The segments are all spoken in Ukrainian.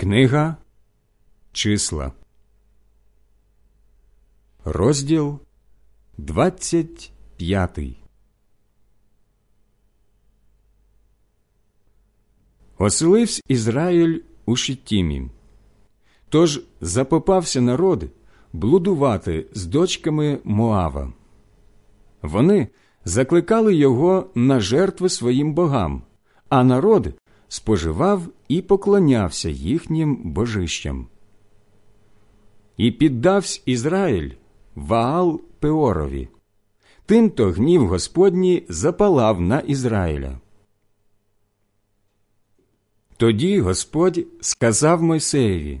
Книга Числа, розділ 25 Оселився Ізраїль у Шиттімі. Тож запопався народ блудувати з дочками Моава. Вони закликали його на жертви своїм богам, а народ споживав і поклонявся їхнім божищам. І піддавсь Ізраїль Ваал Пеорові. Тимто гнів Господній запалав на Ізраїля. Тоді Господь сказав Мойсеєві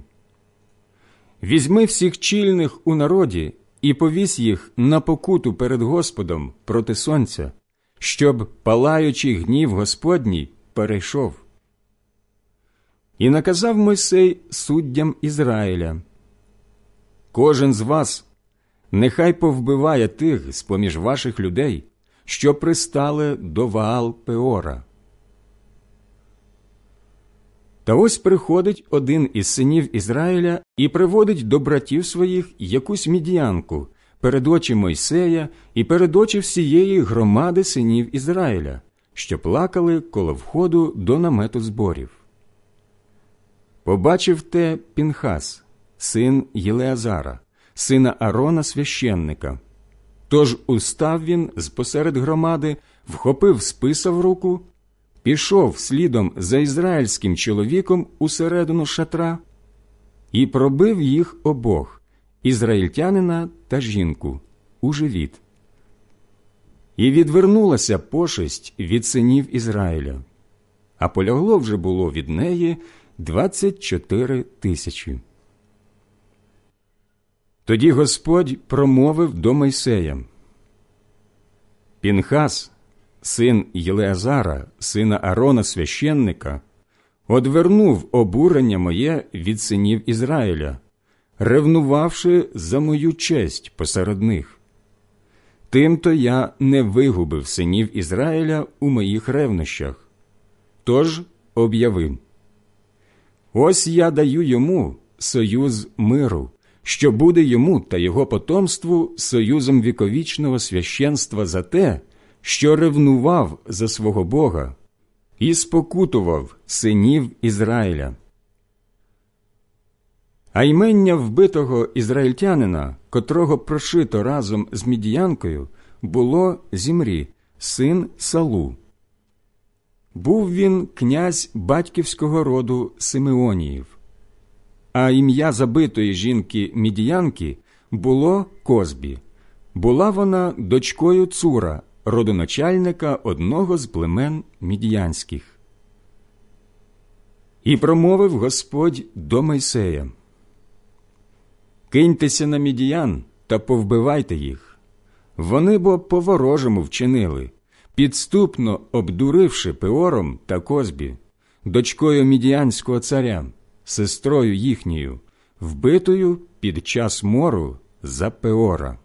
Візьми всіх чільних у народі і повісь їх на покуту перед Господом проти сонця, щоб палаючий гнів Господній перейшов. І наказав Мойсей суддям Ізраїля Кожен з вас нехай повбиває тих з поміж ваших людей, що пристали до Ваал Пеора. Та ось приходить один із синів Ізраїля і приводить до братів своїх якусь мідіянку перед очі Мойсея і перед очі всієї громади синів Ізраїля, що плакали коло входу до намету зборів. Побачив те Пінхас, син Єлеазара, сина Арона священника. Тож устав він з посеред громади, вхопив списа в руку пішов слідом за ізраїльським чоловіком усередину шатра і пробив їх обох ізраїльтянина та жінку у живіт. І відвернулася пошесть від синів Ізраїля, а полягло вже було від неї двадцять чотири тисячі. Тоді Господь промовив до Мойсея Пінхас, син Єлеазара, сина Арона священника, одвернув обурення моє від синів Ізраїля, ревнувавши за мою честь посеред них. Тимто я не вигубив синів Ізраїля у моїх ревнощах. Тож об'явив Ось я даю йому союз миру, що буде йому та його потомству союзом віковічного священства за те, що ревнував за свого Бога і спокутував синів Ізраїля. А ймення вбитого ізраїльтянина, котрого прошито разом з мідіянкою, було Зімрі, син Салу. Був він князь батьківського роду Симеоніїв, а ім'я забитої жінки мідіянки було Козбі. Була вона дочкою Цура, родоначальника одного з племен мідіянських. І промовив Господь до Мойсея Киньтеся на мідіян та повбивайте їх. Вони бо по ворожому вчинили, підступно обдуривши Пеором та Козбі, дочкою мідіанського царя, сестрою їхньою, вбитою під час мору за Пеора.